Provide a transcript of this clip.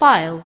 file.